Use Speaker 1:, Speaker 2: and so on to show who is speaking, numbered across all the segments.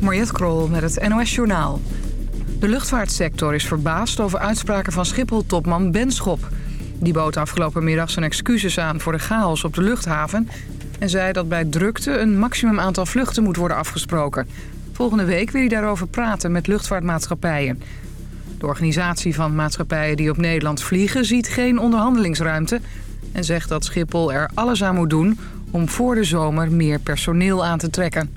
Speaker 1: Mariette Krol met het NOS Journaal. De luchtvaartsector is verbaasd over uitspraken van Schiphol-topman Benschop. Die bood afgelopen middag zijn excuses aan voor de chaos op de luchthaven... en zei dat bij drukte een maximum aantal vluchten moet worden afgesproken. Volgende week wil hij daarover praten met luchtvaartmaatschappijen. De organisatie van maatschappijen die op Nederland vliegen ziet geen onderhandelingsruimte... en zegt dat Schiphol er alles aan moet doen om voor de zomer meer personeel aan te trekken.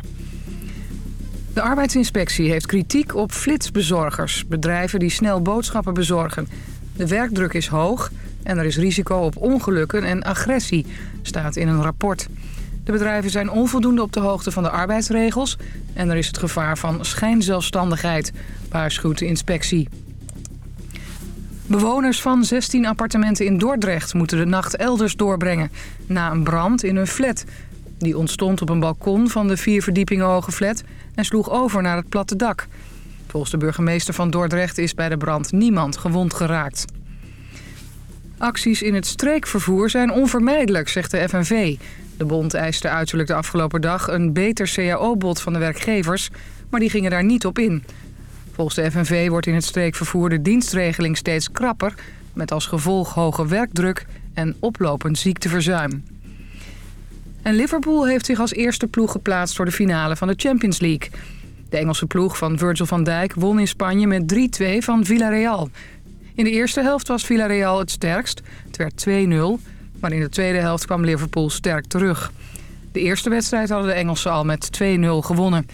Speaker 1: De arbeidsinspectie heeft kritiek op flitsbezorgers, bedrijven die snel boodschappen bezorgen. De werkdruk is hoog en er is risico op ongelukken en agressie, staat in een rapport. De bedrijven zijn onvoldoende op de hoogte van de arbeidsregels... en er is het gevaar van schijnzelfstandigheid, waarschuwt de inspectie. Bewoners van 16 appartementen in Dordrecht moeten de nacht elders doorbrengen... na een brand in hun flat. Die ontstond op een balkon van de vier verdiepingen hoge flat... en sloeg over naar het platte dak. Volgens de burgemeester van Dordrecht is bij de brand niemand gewond geraakt. Acties in het streekvervoer zijn onvermijdelijk, zegt de FNV. De bond eiste uiterlijk de afgelopen dag een beter cao-bod van de werkgevers... maar die gingen daar niet op in. Volgens de FNV wordt in het streekvervoer de dienstregeling steeds krapper... met als gevolg hoge werkdruk en oplopend ziekteverzuim. En Liverpool heeft zich als eerste ploeg geplaatst voor de finale van de Champions League. De Engelse ploeg van Virgil van Dijk won in Spanje met 3-2 van Villarreal. In de eerste helft was Villarreal het sterkst. Het werd 2-0, maar in de tweede helft kwam Liverpool sterk terug. De eerste wedstrijd hadden de Engelsen al met 2-0 gewonnen.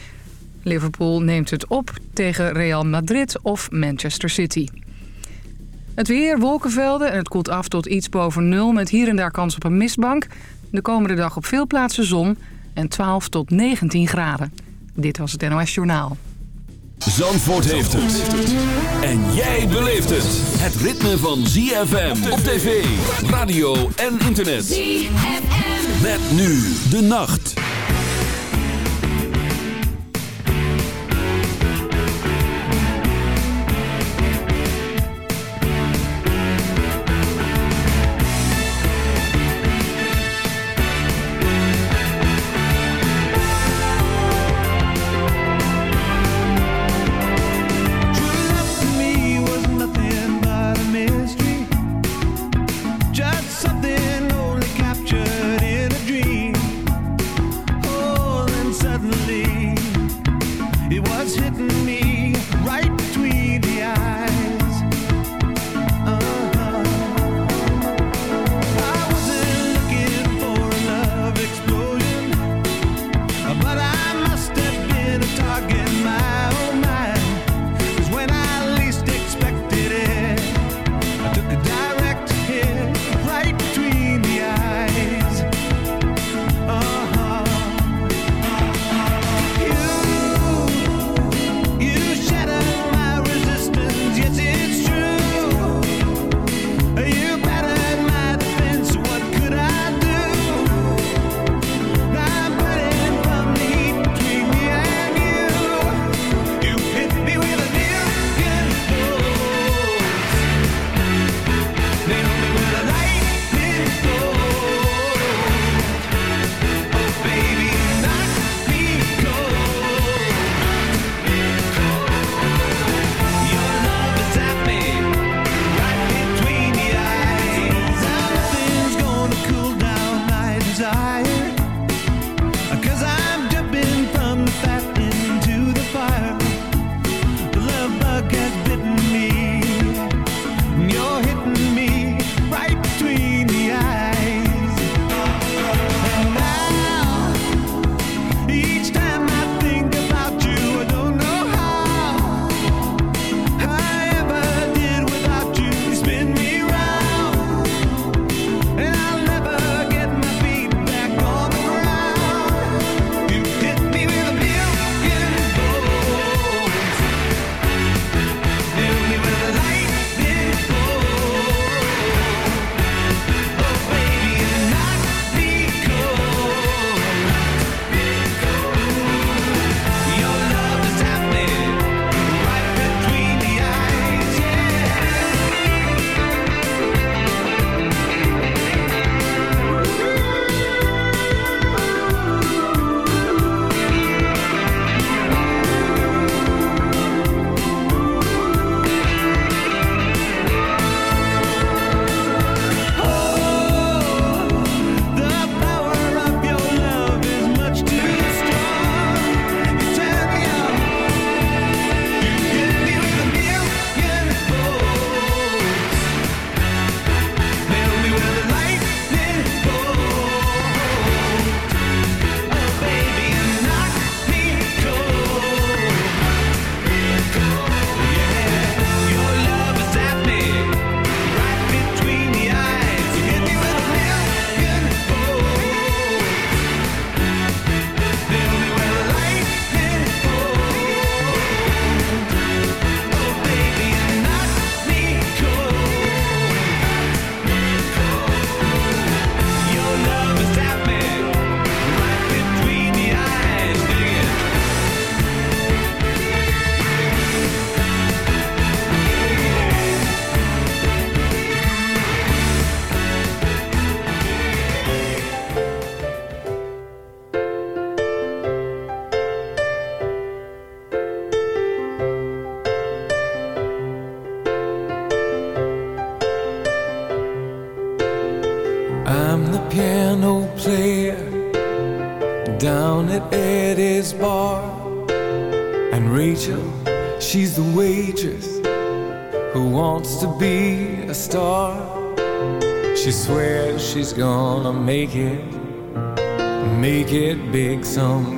Speaker 1: Liverpool neemt het op tegen Real Madrid of Manchester City. Het weer, wolkenvelden en het koelt af tot iets boven nul... met hier en daar kans op een mistbank. De komende dag op veel plaatsen zon en 12 tot 19 graden. Dit was het NOS Journaal.
Speaker 2: Zandvoort heeft het. En jij beleeft het. Het ritme van ZFM op tv, radio en internet. ZFM. Met nu de nacht.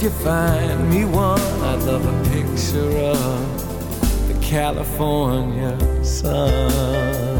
Speaker 3: if you find me one, I'd love a picture of the California sun.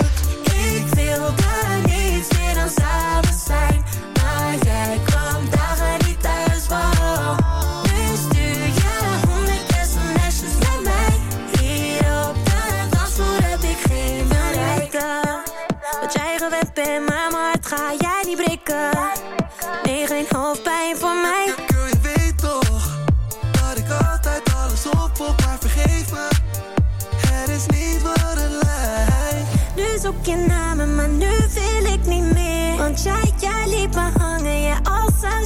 Speaker 3: Nu zoek je naar me, maar nu wil ik niet meer. Want jij, jij liet me hangen, ja als een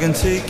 Speaker 4: I can take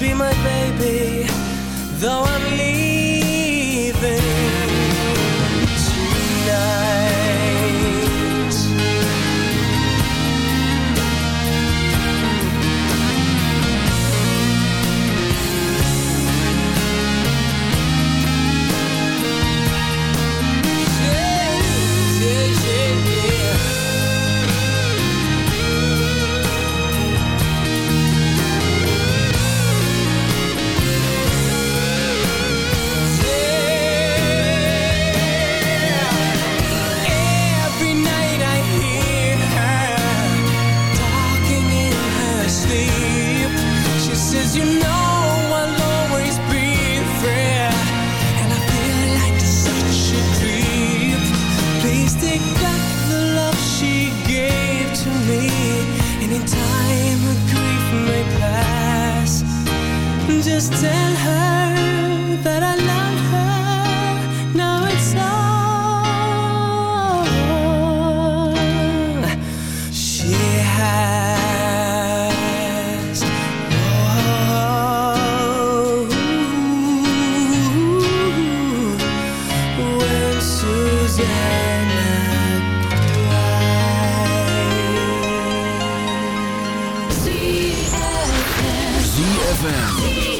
Speaker 5: be my baby. Though I'm leaving Just tell her that I love her. Now it's all she has. Oh, when Susanna cries.
Speaker 2: ZFM.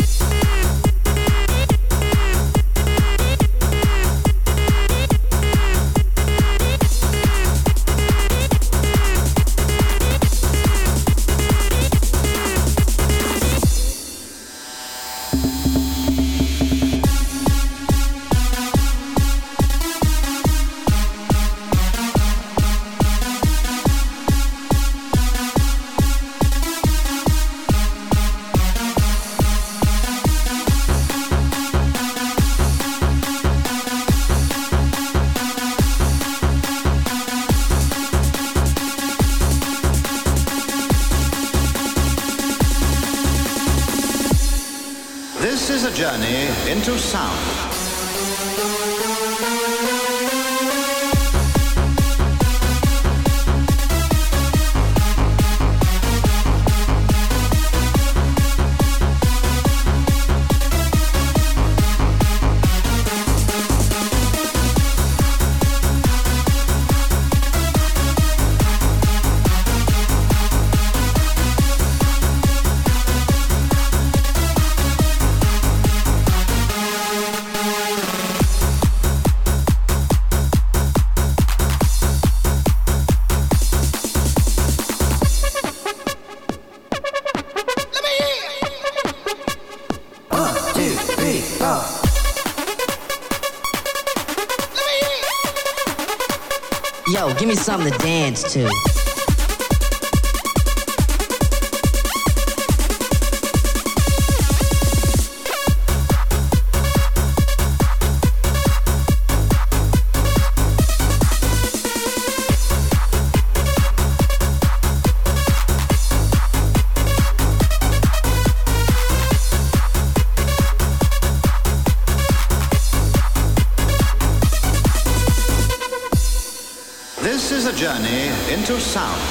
Speaker 6: Me something to dance to. Into sound.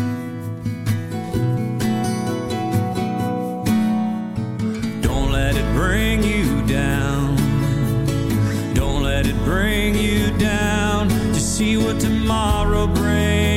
Speaker 7: bring you down to see what tomorrow brings.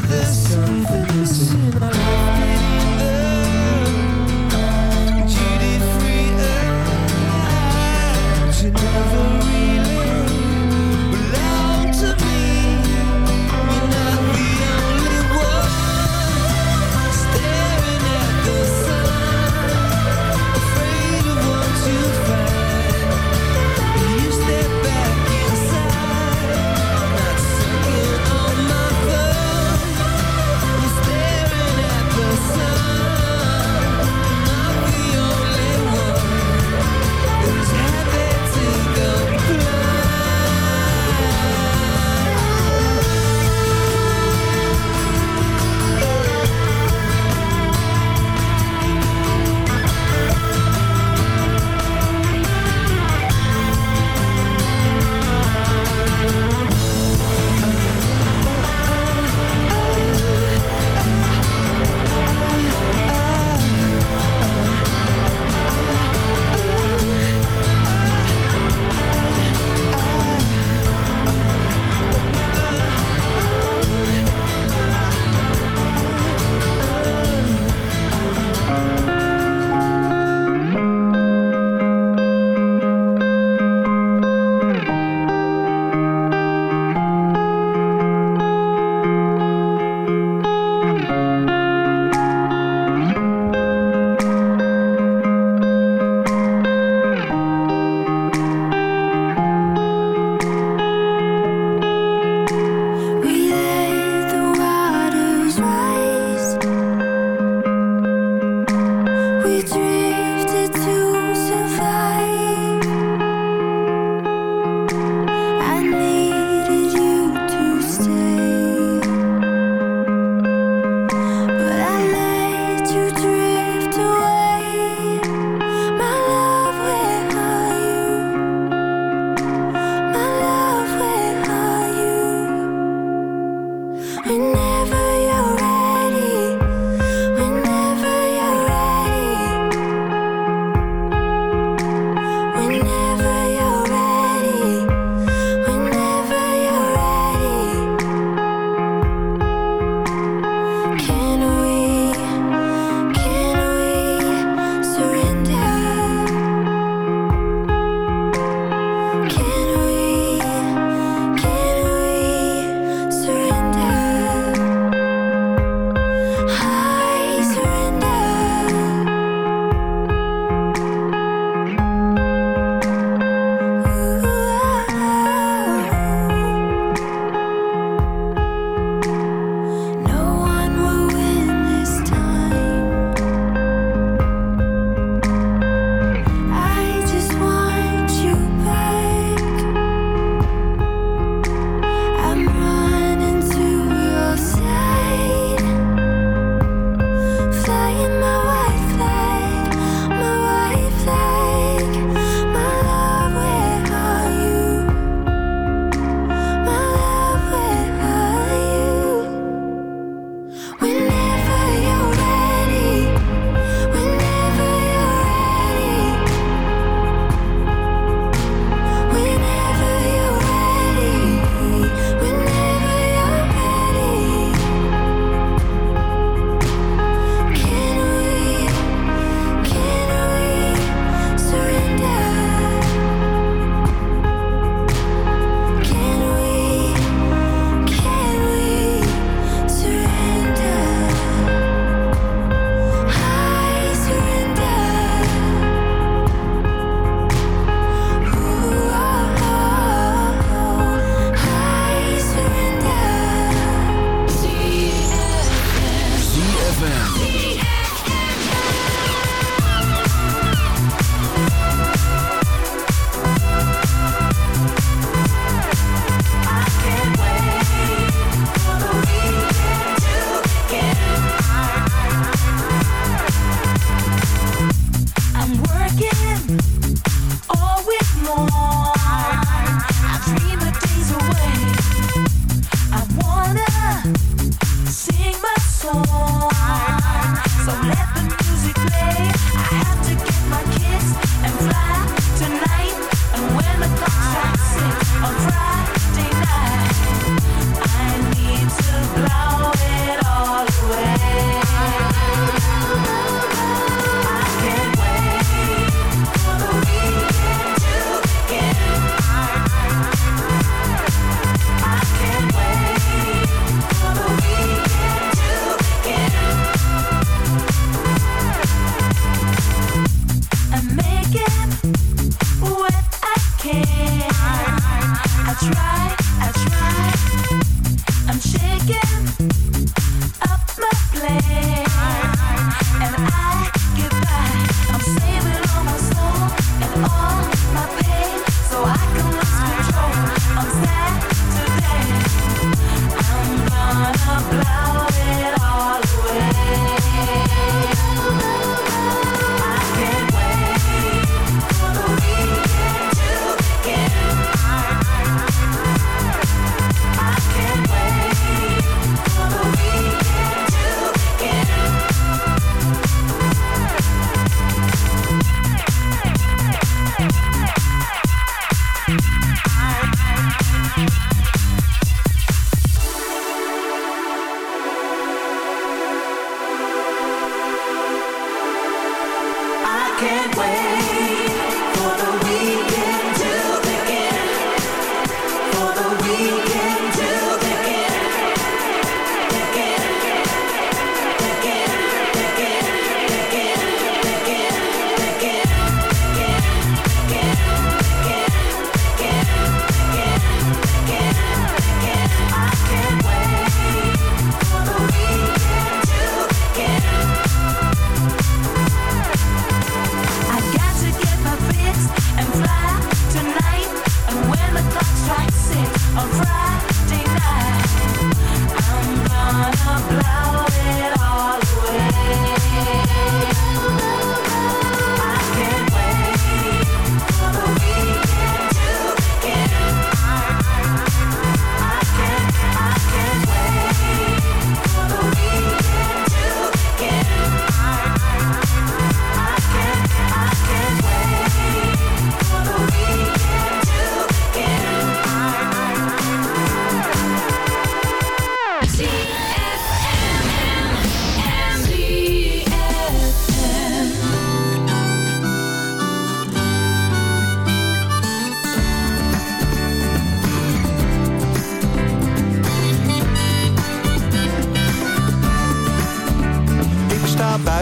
Speaker 5: This. something missing.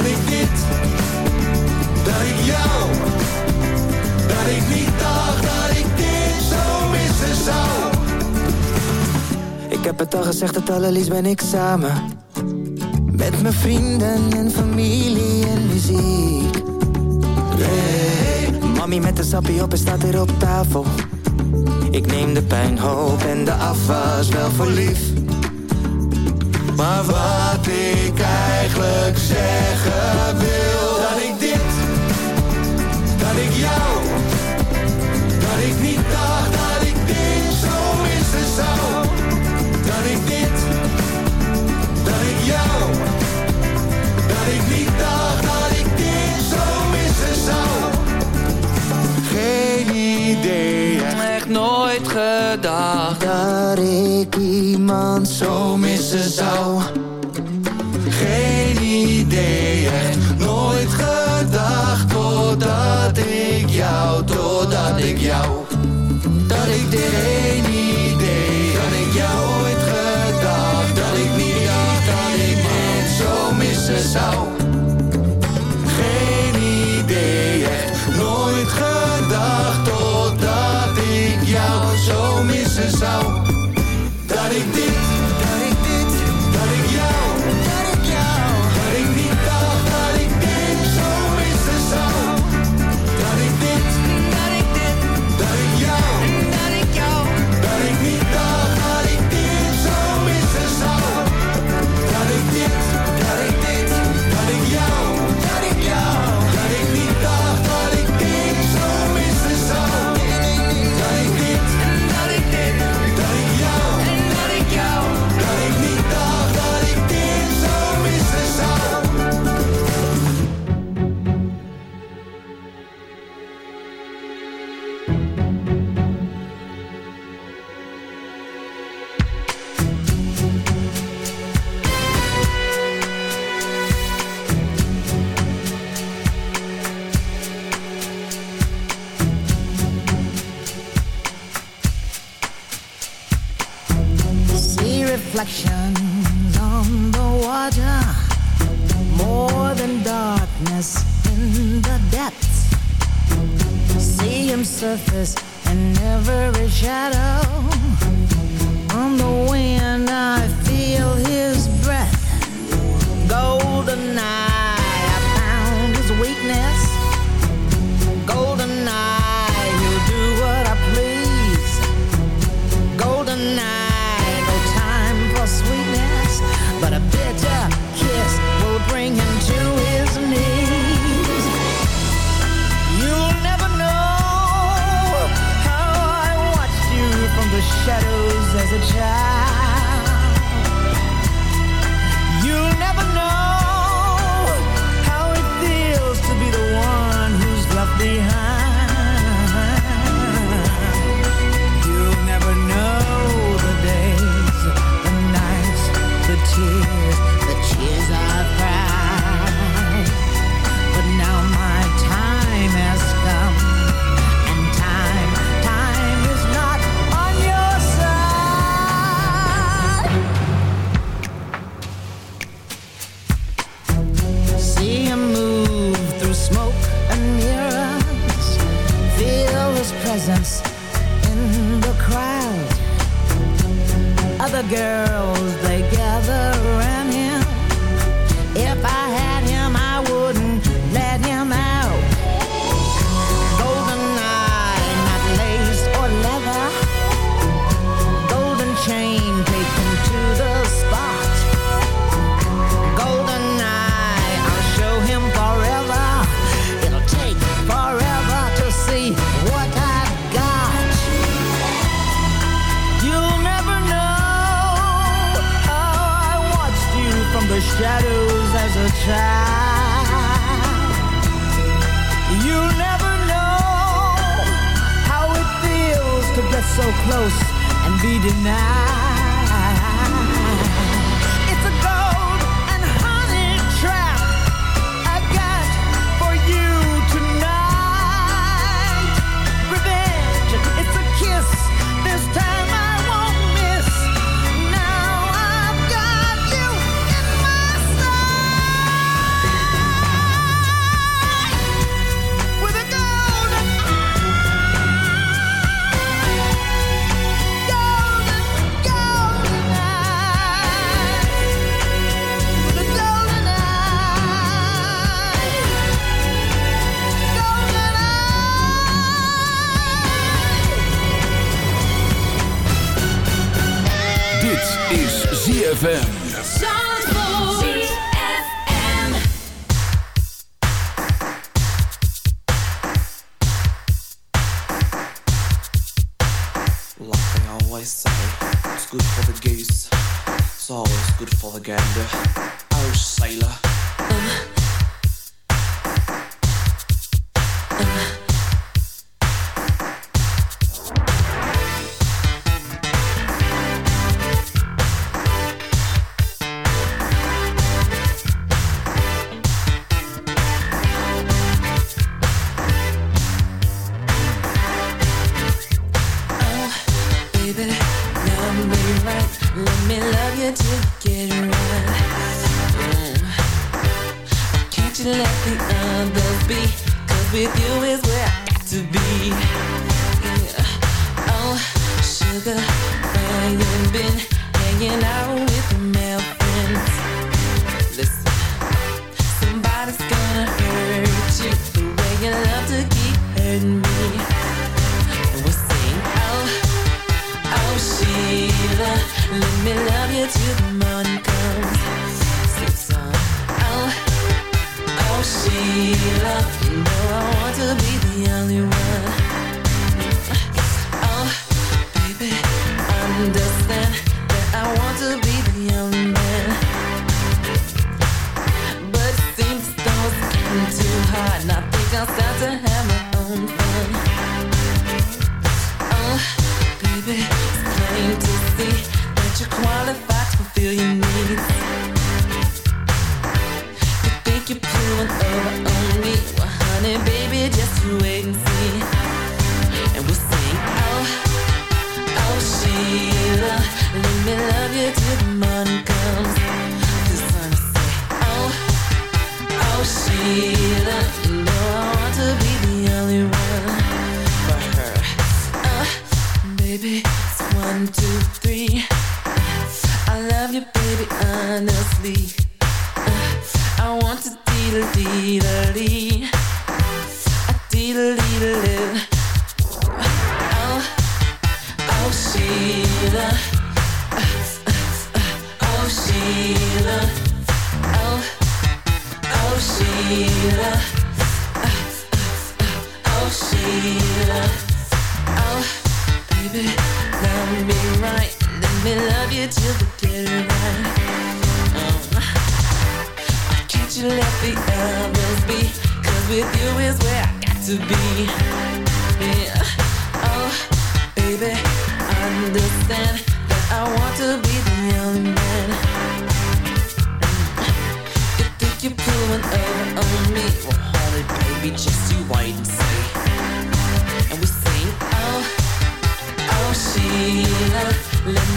Speaker 8: Dat ik dit, dat ik jou, dat ik niet dacht dat ik dit zo missen zou.
Speaker 9: Ik heb het al gezegd, het allerliefst ben ik samen. Met mijn vrienden en familie en muziek. Hey, mami met de sappie op en staat hier op tafel. Ik neem de pijn, hoop en de afwas wel voor lief.
Speaker 8: Maar wat ik eigenlijk zeggen wil Dat ik dit, dat ik jou Dat ik niet dacht dat ik dit zo missen zou. Dat ik dit, dat ik jou Dat ik niet dacht dat ik dit zo missen zou. Geen idee,
Speaker 10: gedacht
Speaker 9: Dat ik iemand
Speaker 8: zo missen zou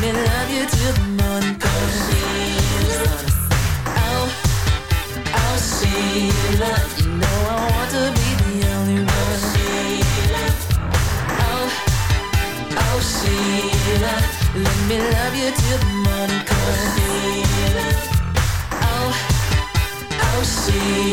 Speaker 11: me love you till the morning comes. I'll, see you know I want to be the only one. Let me love you till the morning comes.
Speaker 12: See